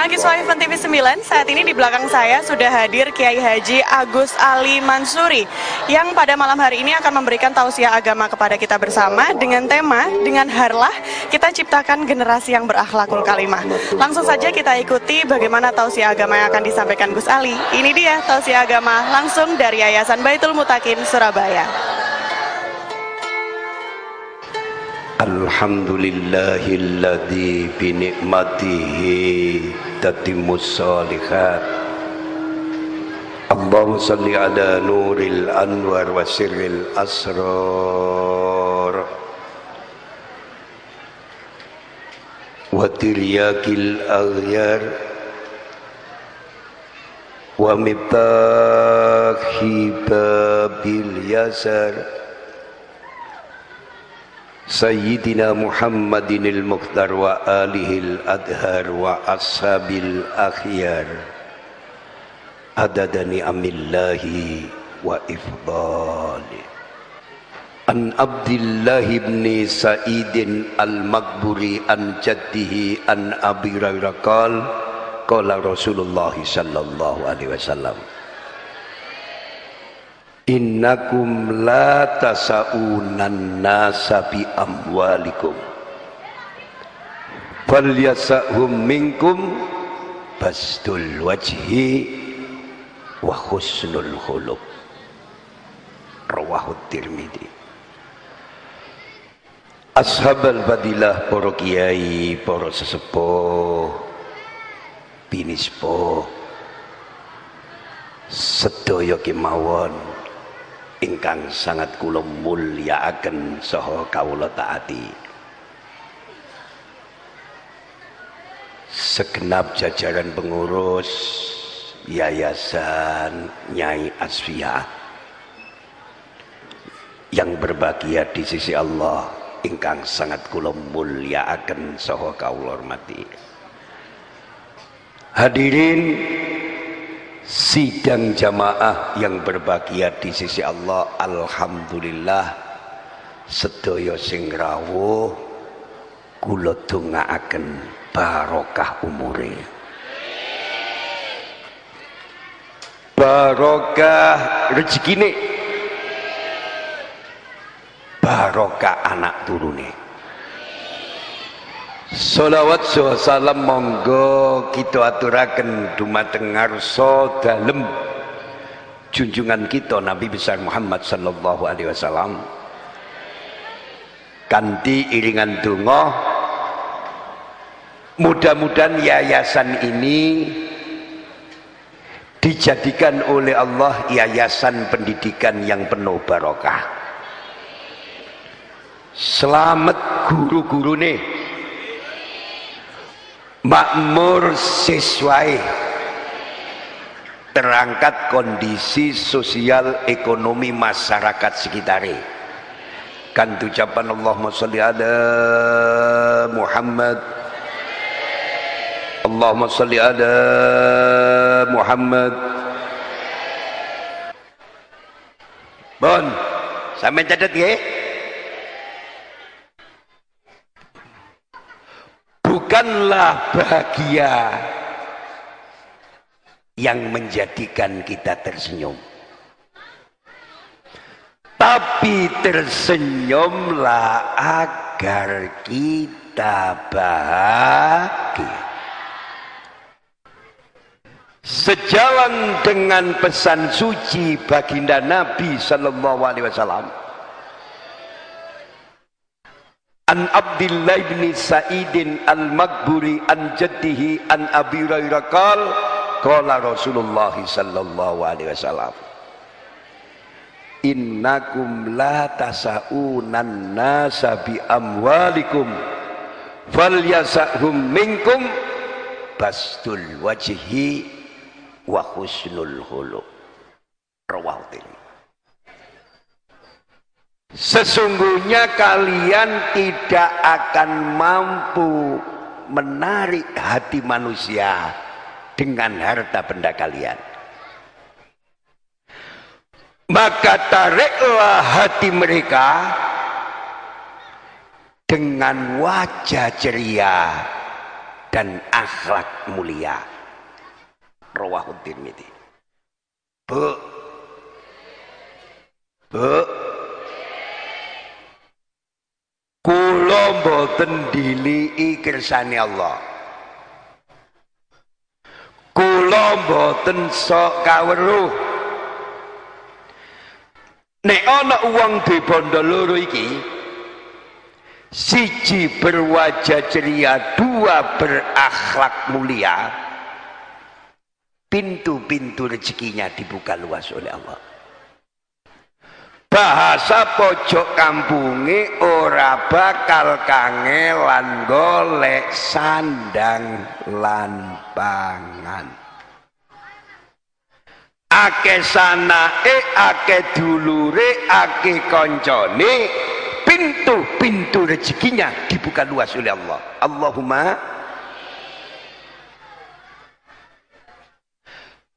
Mahasiswa Event TV 9, saat ini di belakang saya sudah hadir Kiai Haji Agus Ali Mansuri yang pada malam hari ini akan memberikan tausiah agama kepada kita bersama dengan tema dengan harlah kita ciptakan generasi yang berakhlakul kalimah. Langsung saja kita ikuti bagaimana tausiah agama yang akan disampaikan Gus Ali. Ini dia tausiah agama langsung dari Yayasan Baitul Mutakin Surabaya. Alhamdulillahilladzi bi ni'matihi tatimmus salihat. Allahumma salli ala nuril anwar wa sirril asrar. Wa tiryakil aghyar. Wa mitahi babil yasar سيدنا محمد المختار وآله الأدهر وأصحاب الأخيار. عدد نعم الله وإفضاله عن عبد الله بن سعيد المقبري عن جده عن أبي هريرة قال قال رسول الله صلى الله عليه وسلم Innakum la tasaunan nasa bi amwalikum. Falyasahum minkum bastul wajhi wa husnul khuluq. Rawahu Tirmidzi Ashabal fadilah para kiai, para sesepuh, binispo, sedaya kemawon ingkang sangat kula mulyakaken saha kawula taati. Segenap jajaran pengurus yayasan Nyai Asfia yang berbahagia di sisi Allah ingkang sangat kula mulyakaken saha kawula hormati. Hadirin sidang jamaah yang berbahagia di sisi Allah alhamdulillah sedaya sing rawuh kula dongaaken barokah umure. Barokah rezekine. Barokah anak turune Salawat salam monggo kita aturaken dumateng ngarsa dalem junjungan kita Nabi besar Muhammad sallallahu alaihi wasallam. Kanthi iringan donga mudah-mudahan yayasan ini dijadikan oleh Allah yayasan pendidikan yang penuh barokah. Selamat guru-guru nih makmur sesuai terangkat kondisi sosial ekonomi masyarakat sekitarnya kan ucapan Allahumma salli ala Muhammad. Allahumma salli ala Muhammad. Bon sampai catat ya bukanlah bahagia yang menjadikan kita tersenyum. Tapi tersenyumlah agar kita bahagia. Sejalan dengan pesan suci baginda Nabi sallallahu alaihi wasallam An Abdullah bin Sa'idin al-Maghburi an jaddihi an Abi Hurairah qal qala Rasulullah sallallahu alaihi wasallam Innakum la tasaunan nasa bi amwalikum falyasahum minkum bastul wajhi wa husnul khuluq. Rawahu Sesungguhnya kalian tidak akan mampu menarik hati manusia dengan harta benda kalian. Maka tariklah hati mereka dengan wajah ceria dan akhlak mulia. Rawahud Tirmidzi. Bu. Bu. Kula mboten diliki kersane Allah. Kula mboten sok kaweruh. Nek ana wong di bondo loro iki, siji berwajah ceria, dua berakhlak mulia, pintu-pintu rezekinya dibuka luas oleh Allah. Bahasa pojok kampunge ora bakal kangelan golek sandang lan pangan. Ake e ake dulure ake koncone pintu-pintu rezekinya dibuka luas oleh Allah. Allahumma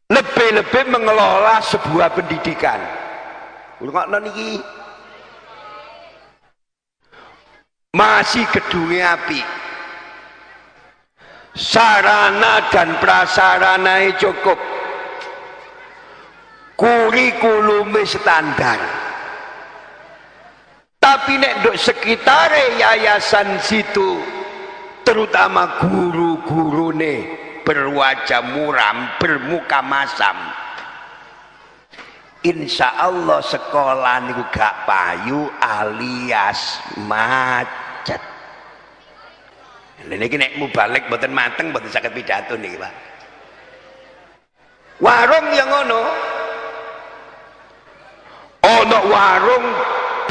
lebih-lebih mengelola sebuah pendidikan ngrungokno niki. Masih gedungnya api. Sarana dan prasarana cukup. Kurikulum standar. Tapi nek dok sekitar yayasan situ terutama guru-guru nih berwajah muram bermuka masam Insya Allah sekolah niku gak payu alias macet. Ini nek balik mboten mateng mboten sakit pidato nih Pak. Warung yang ngono ana warung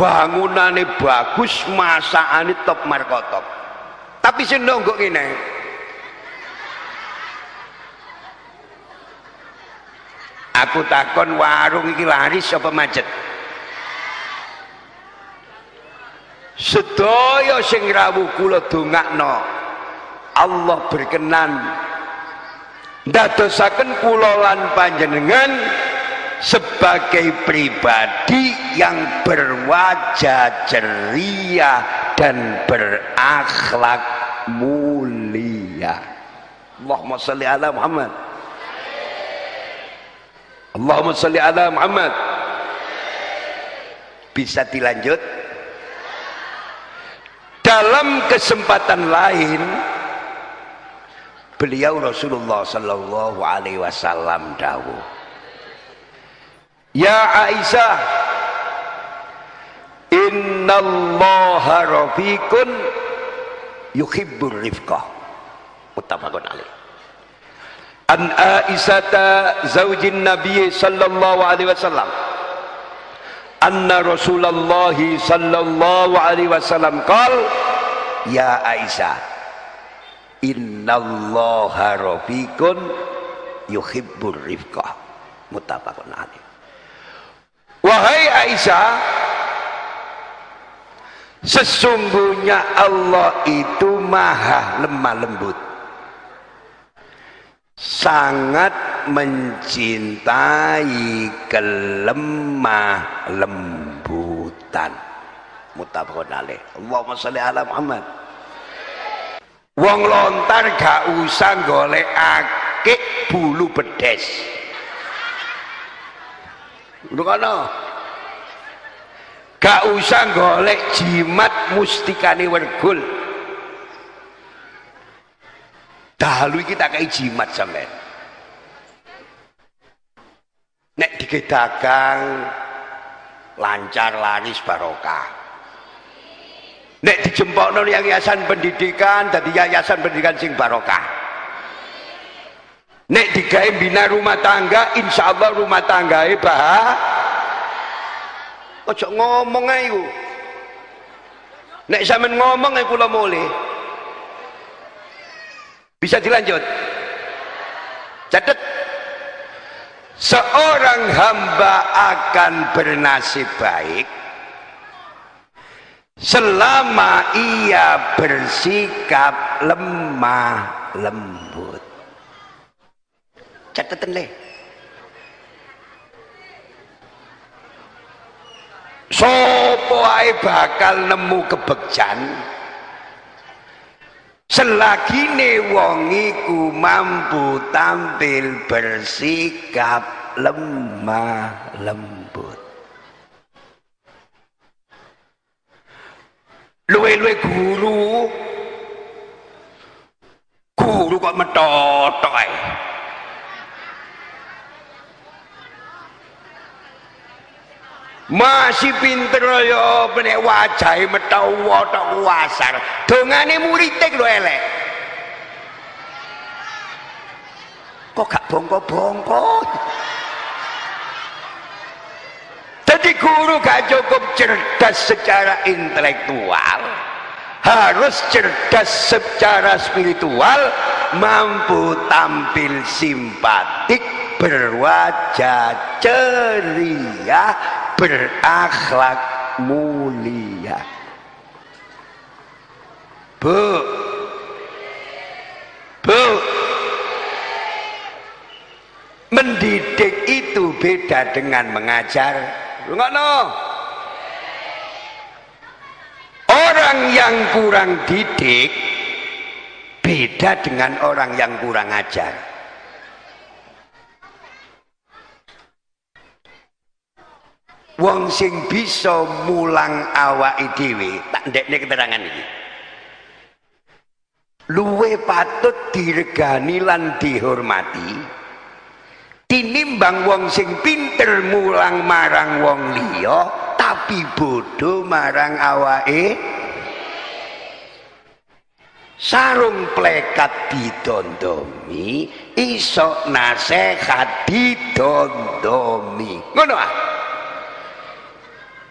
bangunane bagus masakane top markotop tapi sing nonggok ngene aku takon warung iki laris apa macet sedaya sing rawuh kula dongakno Allah berkenan ndadosaken kula lan panjenengan sebagai pribadi yang berwajah ceria dan berakhlak mulia. Allahumma salli ala Muhammad. Allahumma salli ala Muhammad. Bisa dilanjut? Dalam kesempatan lain beliau Rasulullah sallallahu alaihi wasallam dawuh Ya Aisyah Innallaha rafiqun yuhibbur rifqah muttafaqun alaih An Aisyata zaujin Nabi sallallahu alaihi wasallam. Anna Rasulullah sallallahu alaihi wasallam qal ya Aisyah innallaha rafiqun yuhibbur rifqah. Muttafaqun alaih. Wahai Aisyah, sesungguhnya Allah itu maha lemah lembut. Sangat mencintai kelemah lembutan. Mutabakun alaih. Allahumma salli ala Muhammad. Wong lontar gak usah golek akik bulu bedes. Ngono. Gak usah golek jimat mustikane wergul. Dalu iki tak kei jimat sampean. Nek dagang lancar laris barokah. Nek dijempokno yayasan pendidikan dadi yayasan pendidikan sing barokah. Nek digawe bina rumah tangga, insya Allah rumah tangga bah. Ojo ngomong ayo. Nek sampean ngomong ae kula mulai. Bisa dilanjut. Catat. Seorang hamba akan bernasib baik selama ia bersikap lemah lembut catatan le sopo bakal nemu kebekjan selagi wong iku mampu tampil bersikap lemah lembut luwe-luwe guru. Guru kok metotok masih pinter ya benek wajahe metawa tok kuasar. Dongane muridé lho elek. Kok gak bongko-bongko jadi guru gak cukup cerdas secara intelektual harus cerdas secara spiritual mampu tampil simpatik berwajah ceria berakhlak mulia. Bu. Bu. Mendidik itu beda dengan mengajar. Orang yang kurang didik beda dengan orang yang kurang ajar. Wong sing bisa mulang awake dhewe tak ndekne keterangan iki. Luwe patut diregani lan dihormati tinimbang wong sing pinter mulang marang wong liya tapi bodoh marang awake sarung plekat didondomi iso nasehat didondomi ngono ah?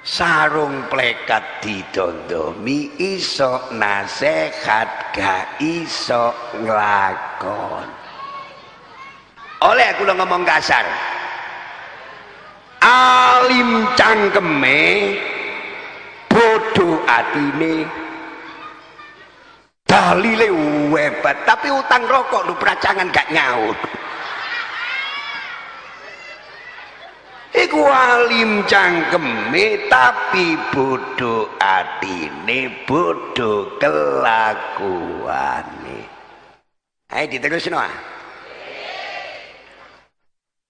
Sarung plekat didondomi iso nasehat gak iso nglakon. Oleh aku lo ngomong kasar. Alim cangkeme bodoh atine dalile hebat tapi utang rokok lu peracangan gak nyaut Iku alim cangkeme tapi bodoh atine, bodoh kelakuane. Ayo diterusno ah.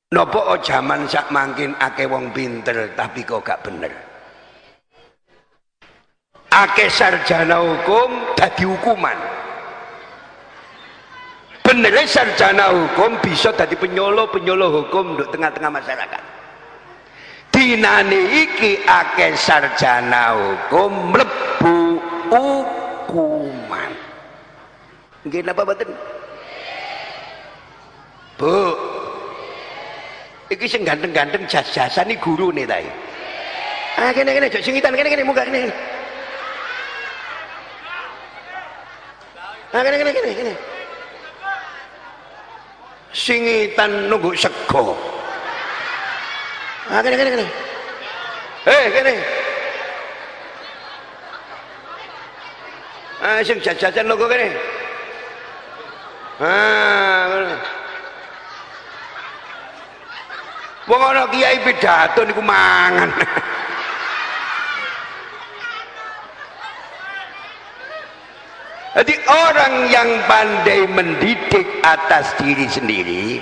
Nopo zaman sak mangkin ake wong pinter tapi kok gak bener. Ake sarjana hukum dadi hukuman. Bener sarjana hukum bisa dadi penyolo-penyolo hukum untuk tengah-tengah masyarakat. Dinane iki akeh sarjana hukum mlebu hukuman. Nggih napa mboten? Bu. Iki sing ganteng-ganteng jas-jasan iki gurune ta Ah kene kene jek singitan kene kene munggah kene. Ah kene kene kene kene. Singitan nunggu sego. Ah, kene kene kene. Hei, kene. Ah, sing jajajan logo kene. Ah. Wong ana kiai pidato niku mangan. Jadi orang yang pandai mendidik atas diri sendiri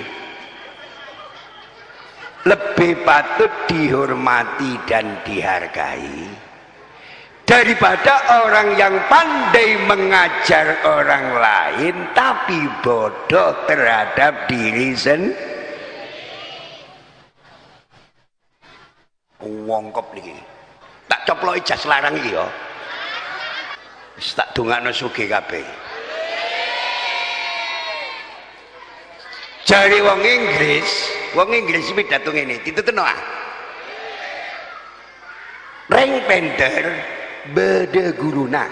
lebih patut dihormati dan dihargai daripada orang yang pandai mengajar orang lain tapi bodoh terhadap diri sendiri wongkop niki? Tak coplok jas larang iki ya tak dongakno sugih kabeh. Jari wong Inggris wong Inggris pidato ngene ditutno ah. Reng penter beda guruna.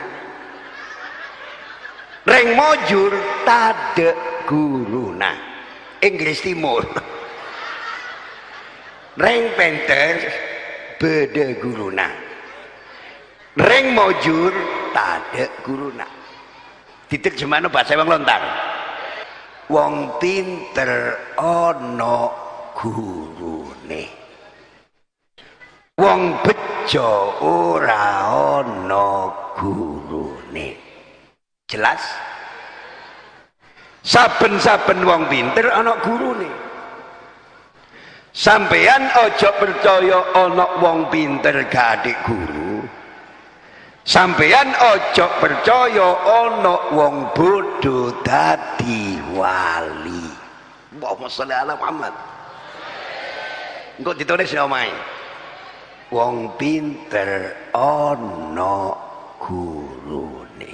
Reng mojur tade guruna. Inggris Timur. Reng penter beda guruna. Reng mojur tade guruna titik gimana bahasa wong lontar. Wong pinter ono gurune. Wong bejo ora ana gurune. Jelas? Saben-saben wong pinter ana gurune. Sampeyan ojo percaya ana wong pinter gak adik guru sampeyan ojo percaya ana wong bodoh dadi wali. Allahumma sholli ala Muhammad. Engko ditulis omahe wong pinter ana gurune.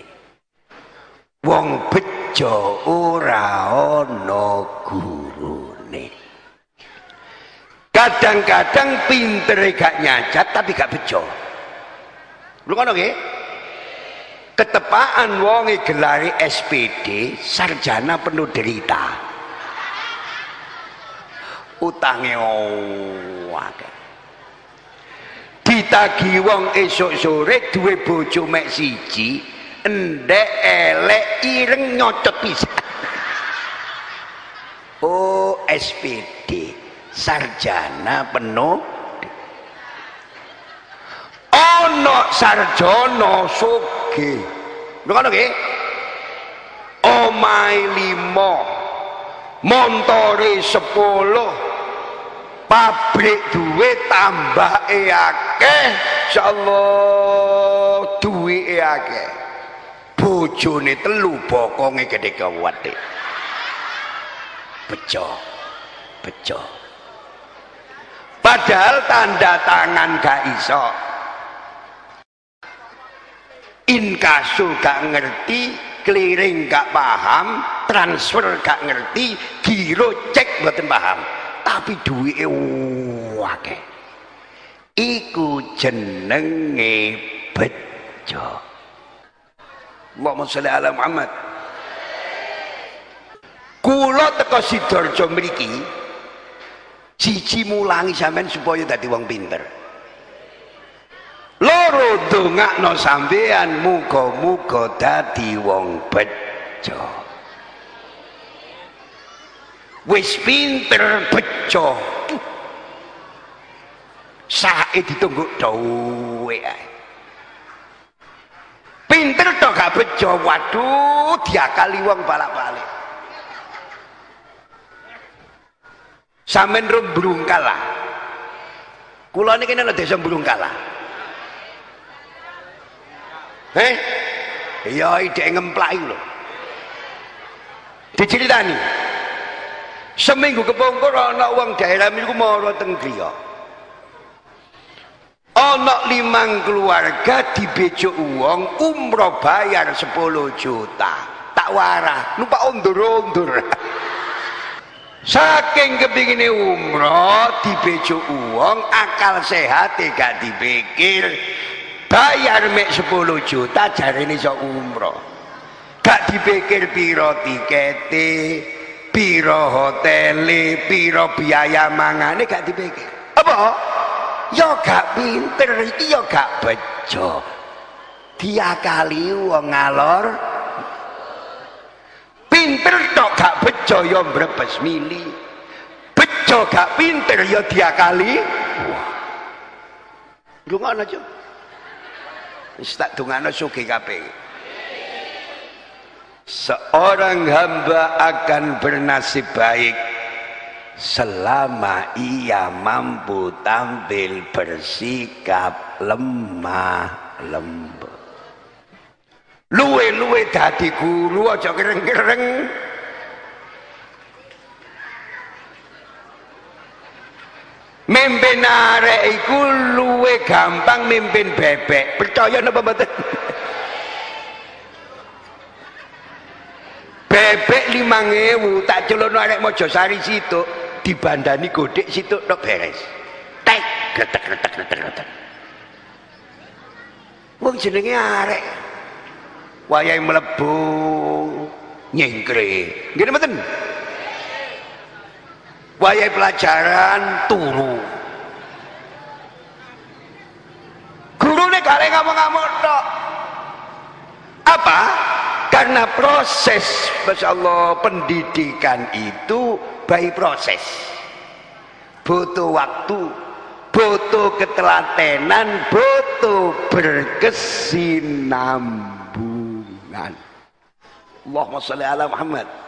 Wong bejo ora ana gurune. Kadang-kadang pinter gak nyacat tapi gak bejo lu ngono nggih? Ketepaan wonge gelari SPD sarjana penuh derita utange akeh ditagi wong esok sore duwe bojo mek siji endek elek ireng nyocot bisa oh SPD sarjana penuh ono sarjana soge. Lho ngono nggih? Omahe limo montore sepuluh. Pabrik duwe tambah akeh insyaallah duwe akeh. Bojone telu bokonge gede kewate bejo bejo. Padahal tanda tangan gak iso inkasu gak ngerti clearing gak paham transfer gak ngerti giro cek buatan paham. Tapi duit wake iku jenenge bejo. Allahumma sholli ala Muhammad. Kula teko Sidoarjo mriki siji mulangi sampean supaya dadi wong pinter loro dongakno sampean muga-muga dadi wong bejo. Wis pinter bejo. Sae ditunggu dawe ae. Pinter to gak bejo? Waduh diakali wong balak-balik. Sampean rum brungkala kula niki nang desa brungkala eh? Iya ide ngemplaki lho. Diceritani. Seminggu kepungkur ana wong daerah niku mara teng griya. Ana limang keluarga dibejo uang umroh bayar 10 juta. Tak warah numpak undur-undur. Saking kepingine umroh dibejo uang akal sehat gak dipikir bayar mek 10 juta jarene iso umroh. Gak dipikir piro tikete piro hotele piro biaya mangane gak dipikir. Apa? Ya gak pinter iki ya gak bejo. Diakali wong ngalor. Pinter tok gak bejo ya mbrebes mili. Bejo gak pinter ya diakali. Wah. Ngono aja wis tak dongano sugih kabeh. Seorang hamba akan bernasib baik selama ia mampu tampil bersikap lemah lembut. Luwe-luwe dadi guru aja kereng-kereng mimpin arek iku luwe gampang mimpin bebek. Percaya napa mboten? Bebek limang ewu tak celono arek mojosari situ dibandani godek situ tok beres. Tek gretek gretek gretek gretek. Wong jenenge arek. Wayahe mlebu nyengkre nggih mboten wayahe pelajaran turu. Gurune gak ngomong-ngomong tok. Apa? Karena proses Masya Allah pendidikan itu by proses. Butuh waktu butuh ketelatenan butuh berkesinambungan. Allahumma sholli ala Muhammad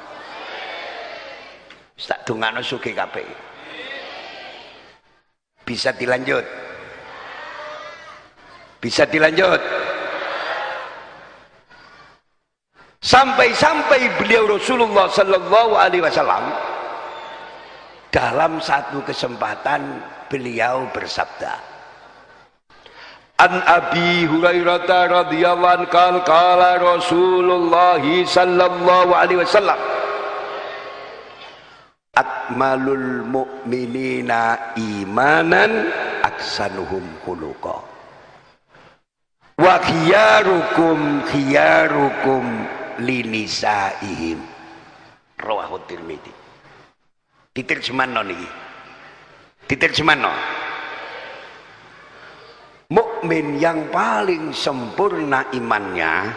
tak dongano suki kabeh. Bisa dilanjut? Bisa dilanjut? Sampai-sampai beliau Rasulullah sallallahu alaihi wasallam dalam satu kesempatan beliau bersabda An Abi Hurairah radhiyallahu anhu qala Rasulullah sallallahu alaihi wasallam Akmalul mu'minina imanan aksanuhum khuluqa. Wa khiyarukum khiyarukum linisaihim. Rawahu Tirmidzi. Diterjemahno niki. Diterjemahno Mukmin yang paling sempurna imannya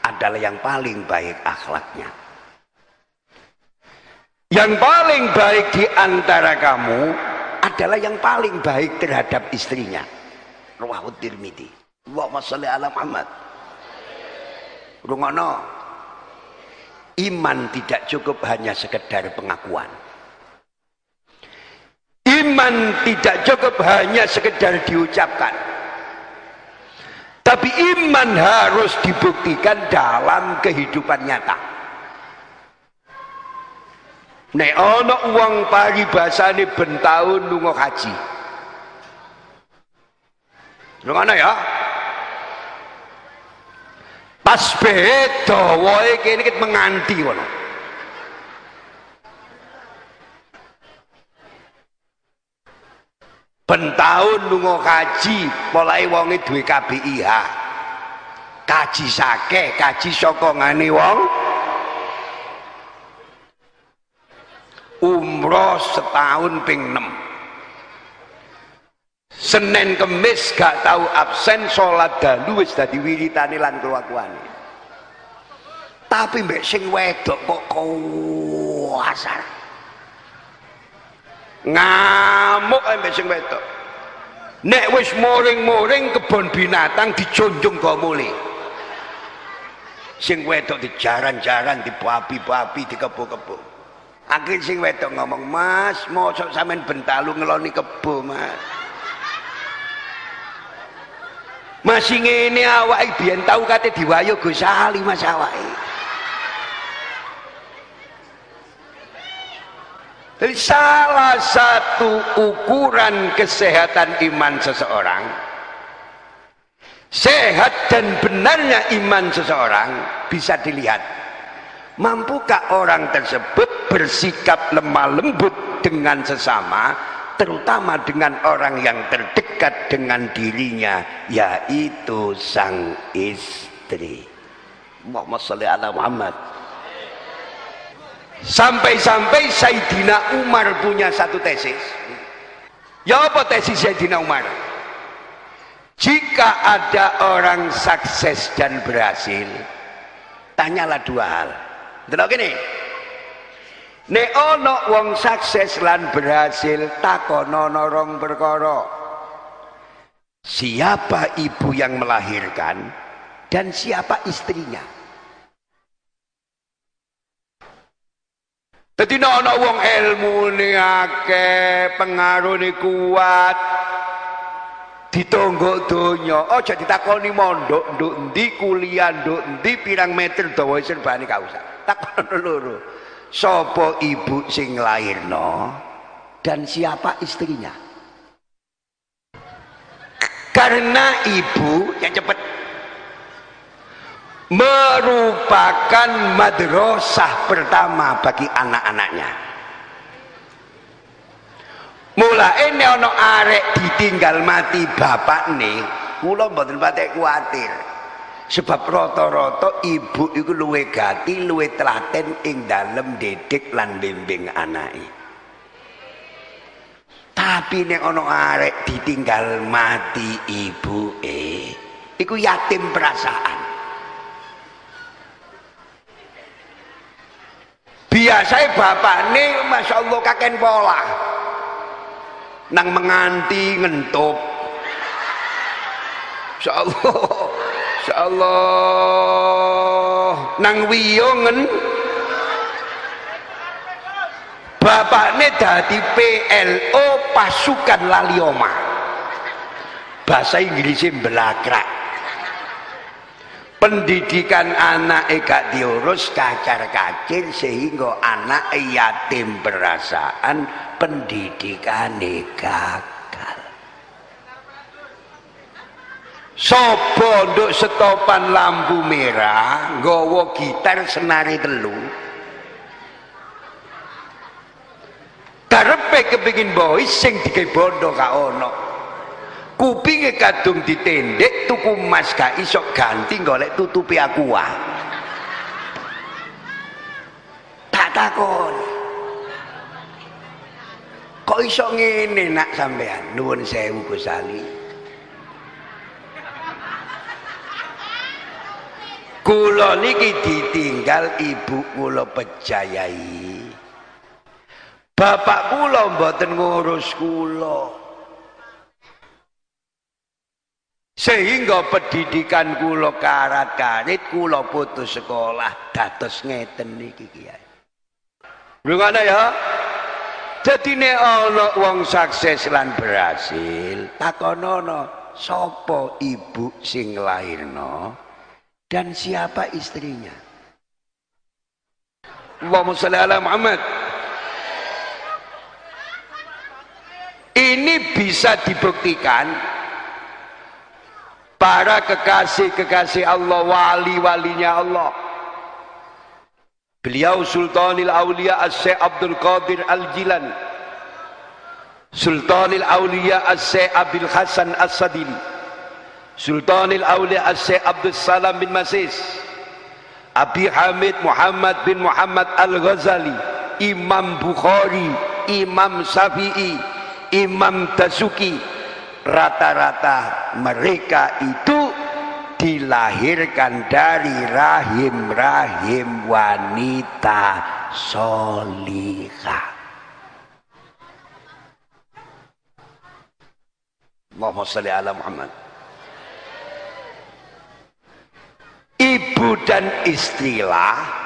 adalah yang paling baik akhlaknya. Yang paling baik di antara kamu adalah yang paling baik terhadap istrinya. Rawahu Tirmidzi. Allahumma shalli ala Muhammad. Rungono. Iman tidak cukup hanya sekedar pengakuan. Iman tidak cukup hanya sekedar diucapkan. Tapi iman harus dibuktikan dalam kehidupan nyata. Nek ana wong paribasane ben taun lunga haji. Lunga ya. Pas beda wae kene menganti ngono. Bentahun lunga kaji, mulai wonge duwe KBIH. Kaji sake, kaji saka ngane wong. Umroh setahun ping 6. Senin kemis gak tahu absen salat dalu wis dadi wiritane lan kelakuane. Tapi mbek sing wedok kok kuasar ngamuk ambek sing wedok nek wis moring-moring kebon binatang dijunjung go mule sing wedok dijaran-jaran dibabi-babi dikebo-kebo akhir sing wedok ngomong mas mosok sampean bentalu ngeloni kebo mas. Masih ngene awake biyen tau kate diwayo Gus Ali mas awake. Jadi salah satu ukuran kesehatan iman seseorang sehat dan benarnya iman seseorang bisa dilihat mampukah orang tersebut bersikap lemah lembut dengan sesama terutama dengan orang yang terdekat dengan dirinya yaitu sang istri Muhammad Muhammad Sampai-sampai Sayyidina Umar punya satu tesis. Ya apa tesis Sayyidina Umar? Jika ada orang sukses dan berhasil, tanyalah dua hal. Delok gini. Nek ono wong sukses lan berhasil takonono rong perkara. Siapa ibu yang melahirkan dan siapa istrinya? Dadi ana wong ilmune akeh, pengarune kuat. Ditonggo donya, aja ditakoni mondok nduk endi, kuliah nduk endi, pirang meter dawa serbane gak usah. Takon loro. Sapa ibu sing lairno dan siapa istrinya? Karena ibu yang cepet merupakan madrasah pertama bagi anak-anaknya mulai ini ono arek ditinggal mati bapak nih kula mboten patek kuatir sebab rata-rata ibu itu luwe gati luwe telaten ing dalem didik lan bimbing anake. Tapi nek ono arek ditinggal mati ibu eh iku yatim perasaan. Biasanya bapak ini Masya Allah kakek pola. Nang menganti ngentup Masya Allah. Nang wiyongen bapaknya dadi PLO pasukan Lalioma bahasa Inggrisnya belakrak. Pendidikan anak gak diurus kacar kacir sehingga anak yatim perasaan pendidikan gagal sopo setopan lampu merah nggawa gitar senari telu. Karepe kepingin boy sing digawe bondo gak ono. Kupinge kadung ditendek tuku emas gak iso ganti golek tutupi aqua tak takon. Kok iso ngene nak sampean? Nuwun sewu Gus Ali kula niki ditinggal ibu kula pejayai bapak kula mboten ngurus kula. Sehingga pendidikan kula karat-karit kula putus sekolah dados ngeten niki kiai. Rungana ya. Jadi nek ana wong sukses lan berhasil takonono sapa ibu sing lairno dan siapa istrinya? Allahumma sholli ala Muhammad. Ini bisa dibuktikan para kekasih-kekasih Allah wali-walinya Allah. Beliau Sultanil Aulia As-Syekh Abdul Qadir Al-Jilan Sultanil Aulia As-Syekh Abil Hasan As-Sadili Sultanil Aulia As-Syekh Abdul Salam bin Masis Abi Hamid Muhammad bin Muhammad Al-Ghazali Imam Bukhari Imam Syafi'i Imam Tasuki rata-rata mereka itu dilahirkan dari rahim-rahim wanita solihah. Allahumma salli ala Muhammad. Ibu dan istrilah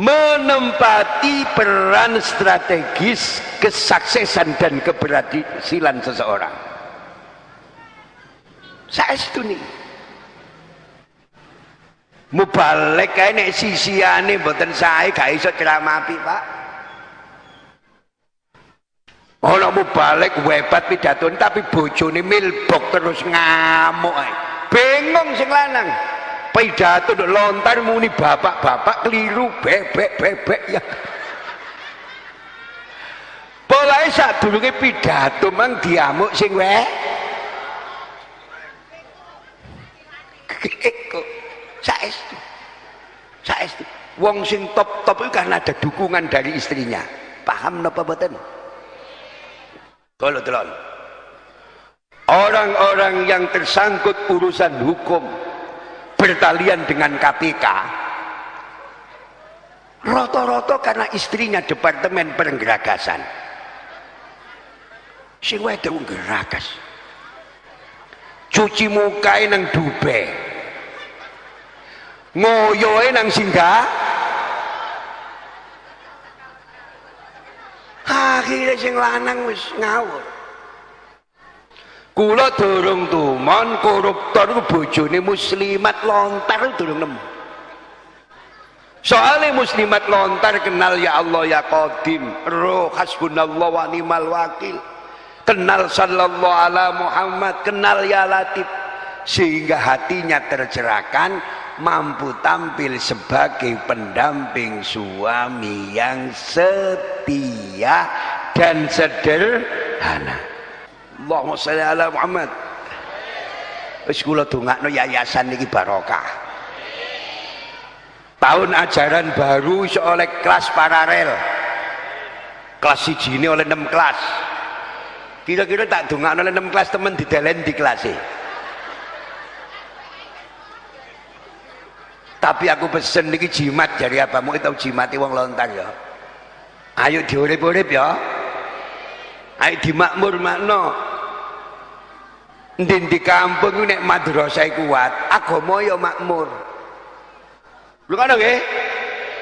menempati peran strategis kesuksesan dan keberhasilan seseorang. Saya itu nih. Mubalik kayak nek sisiane mboten saya gak iso ceramah Pak. Ana mubalik webat pidato tapi bojone milbok terus ngamuk bingung sing lanang. Pidato lontar muni bapak-bapak keliru bebek bebek ya. Polahe sadurunge pidato mang diamuk sing wae kok. Saestu. Saestu. Wong sing top-top itu karena ada dukungan dari istrinya. Paham napa mboten? Kalau telon orang-orang yang tersangkut urusan hukum bertalian dengan KPK roto-roto karena istrinya departemen pergeragasan sing wedok geragas cuci muka nang Dubai ngoyoe nang singgah akhirnya sing lanang wis ngawur Kula durung tumon koruptor ku bojone muslimat lontar durung nemu. Soalnya muslimat lontar kenal ya Allah ya Qadim, roh hasbunallah wa ni'mal wakil. Kenal sallallahu ala Muhammad, kenal ya Latif. Sehingga hatinya tercerahkan, mampu tampil sebagai pendamping suami yang setia dan sederhana. Allahumma sholli ala Muhammad. Wis kula dongakno yayasan niki barokah. Tahun ajaran baru iso oleh kelas paralel. Kelas siji ini oleh 6 kelas. Kira-kira tak dongakno oleh 6 kelas temen didelen di kelas e. tapi aku pesen niki jimat dari apa mau tahu jimati wong lontar ya. Ayo diurip-urip ya. Ayo dimakmur makno Ndin di kampung nek madrasah kuat, agama ya makmur. Lho ngono nggih?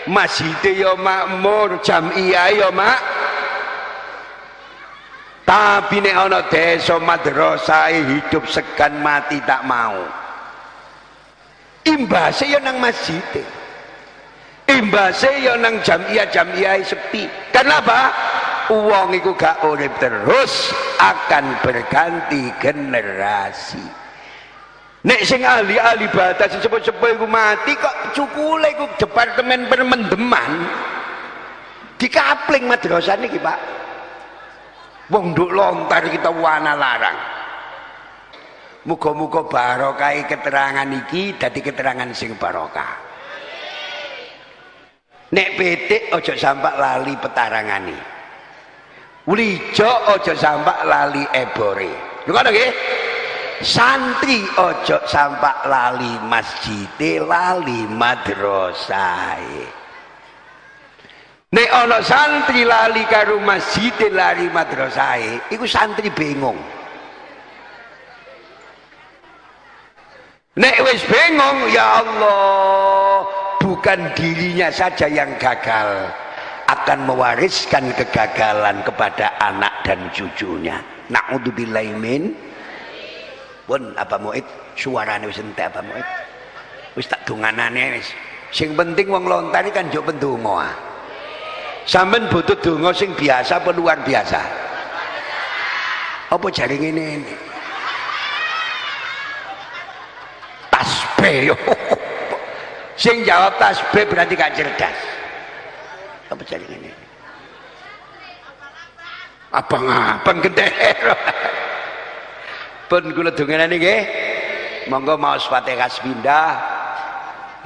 masjid ya makmur jamiah ya mak. Tapi nek ana desa madrasah hidup segan mati tak mau. Imbase ya nang masjid imbase ya nang jamiah jamiah sepi kenapa uang itu gak urip terus akan berganti generasi. Nek sing ahli-ahli batas sepuh-sepuh iku mati kok cukule iku departemen permendeman? Dikapling madrasah niki Pak. Wong nduk lontar kita wana larang. Muga-muga barokah keterangan iki dadi keterangan sing barokah. Nek petik ojo sampak lali petarangane Ulijo ojo sampak lali ebore. Lho ngono nggih? Santri ojo sampak lali masjid, lali madrasah. Nek ana santri lali karo masjid, lali madrasah, iku santri bingung. Nek wis bingung, ya Allah, bukan dirinya saja yang gagal, akan mewariskan kegagalan kepada anak dan cucunya. Na'udzubillahi min. Pun apa muid suarane wis entek apa muid. Wis tak donganane wis. Sing penting wong lontar kan njuk pendonga. Sampean butuh donga sing biasa apa luar biasa? Apa jari ngene? Ini tasbih sing jawab tasbih berarti gak cerdas apa jaringan ini? Abang-abang gede. Pun kula dongenane nggih. Monggo maos Fatihah pindah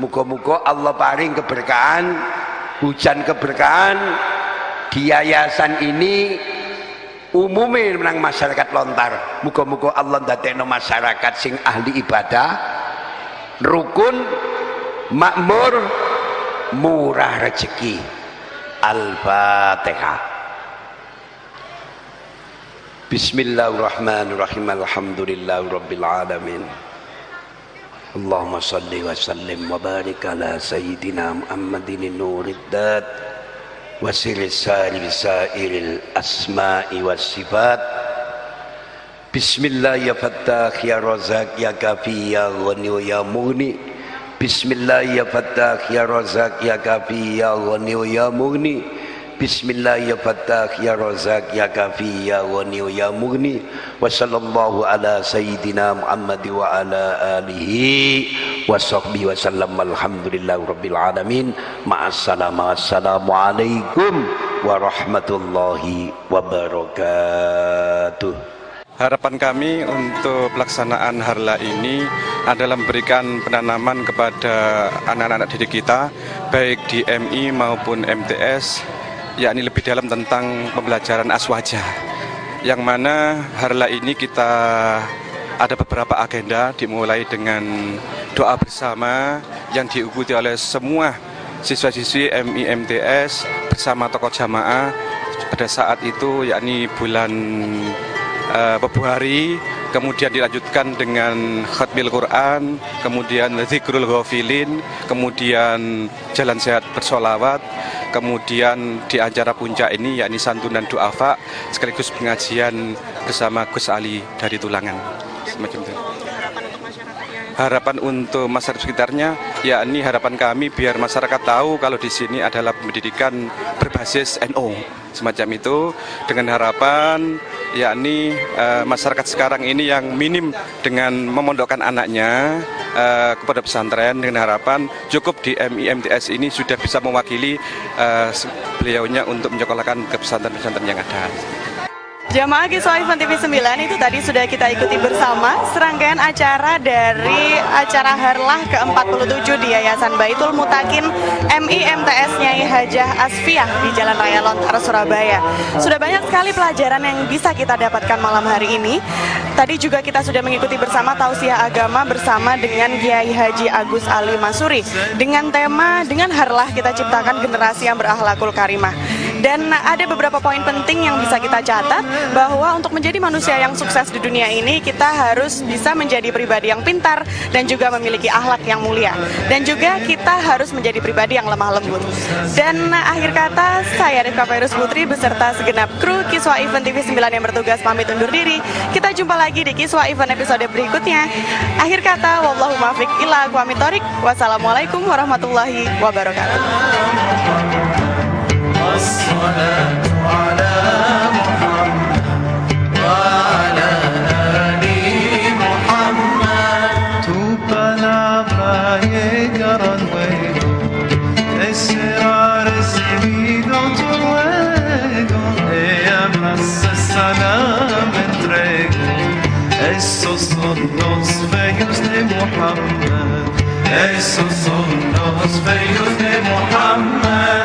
muga-muga Allah paring keberkahan hujan keberkahan. Di yayasan ini umumnya menang masyarakat lontar. Muga-muga Allah ndadekno masyarakat sing ahli ibadah. Rukun makmur murah rezeki Al-Fatihah Bismillahirrahmanirrahim. Alhamdulillah Rabbil Alamin. Allahumma salli wa sallim wa barik ala Sayyidina Muhammadin Nurid Dat wa sirisari bisairil asma'i wa sifat. Bismillah ya Fattah ya Razak ya Kafi ya Ghani ya Mughni Bismillah ya Fattah ya Razak ya Kafi ya Ghani ya Mughni Bismillah ya Fattah ya Razak ya Kafi ya Ghani ya Mughni wa sallallahu ala sayyidina Muhammad wa ala alihi wa sahbihi wa sallam. Alhamdulillah rabbil alamin. Assalamualaikum warahmatullahi wabarakatuh Harapan kami untuk pelaksanaan harla ini adalah memberikan penanaman kepada anak-anak didik kita, baik di MI maupun MTS, yakni lebih dalam tentang pembelajaran aswaja. Yang mana harla ini kita ada beberapa agenda dimulai dengan doa bersama yang diikuti oleh semua siswa-siswi MI MTS bersama tokoh jamaah pada saat itu yakni bulan uh, Februari kemudian dilanjutkan dengan khatmil Quran, kemudian zikrul ghafilin, kemudian jalan sehat bersolawat, kemudian di acara puncak ini yakni santunan duafa sekaligus pengajian bersama Gus Ali dari Tulangan. Semacam itu harapan untuk masyarakat sekitarnya yakni harapan kami biar masyarakat tahu kalau di sini adalah pendidikan berbasis NO semacam itu dengan harapan yakni uh, masyarakat sekarang ini yang minim dengan memondokkan anaknya uh, kepada pesantren dengan harapan cukup di MIMTS ini sudah bisa mewakili uh, beliaunya untuk menyekolahkan ke pesantren-pesantren yang ada. Jamaah Kisah Event TV 9 itu tadi sudah kita ikuti bersama serangkaian acara dari acara Harlah ke-47 di Yayasan Baitul Mutakin MIMTS Nyai Hajah Asfiah di Jalan Raya Lontar, Surabaya. Sudah banyak sekali pelajaran yang bisa kita dapatkan malam hari ini. Tadi juga kita sudah mengikuti bersama tausiah agama bersama dengan Kiai Haji Agus Ali Masuri dengan tema dengan Harlah kita ciptakan generasi yang berakhlakul karimah. Dan ada beberapa poin penting yang bisa kita catat bahwa untuk menjadi manusia yang sukses di dunia ini kita harus bisa menjadi pribadi yang pintar dan juga memiliki akhlak yang mulia. Dan juga kita harus menjadi pribadi yang lemah lembut. Dan akhir kata saya Rifka Virus Putri beserta segenap kru Kiswa Event TV 9 yang bertugas pamit undur diri. Kita jumpa lagi di Kiswa Event episode berikutnya. Akhir kata wallahu muwaffiq ila aqwamit thoriq. Wassalamualaikum warahmatullahi wabarakatuh. الصلاة على محمد وعلى آل محمد Tu palabra llegaron luego, ese recibido tu ruego, ella más salam entrego. Esos son los bellos de Muhammad, esos son los bellos de Muhammad.